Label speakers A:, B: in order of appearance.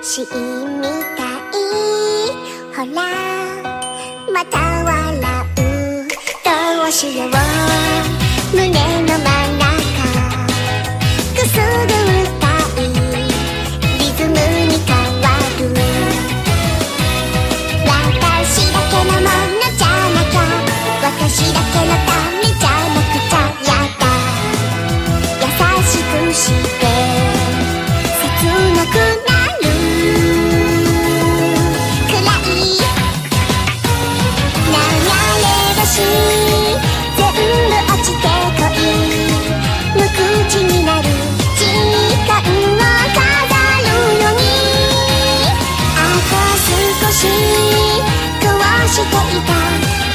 A: シーンみたいほらまた笑う。どうしよう胸の真ん中くすぐったいリズムに変わる私だけのものじゃなきゃ。私だけのためじゃなくちゃ。やだ。優しくして。少しい交していた。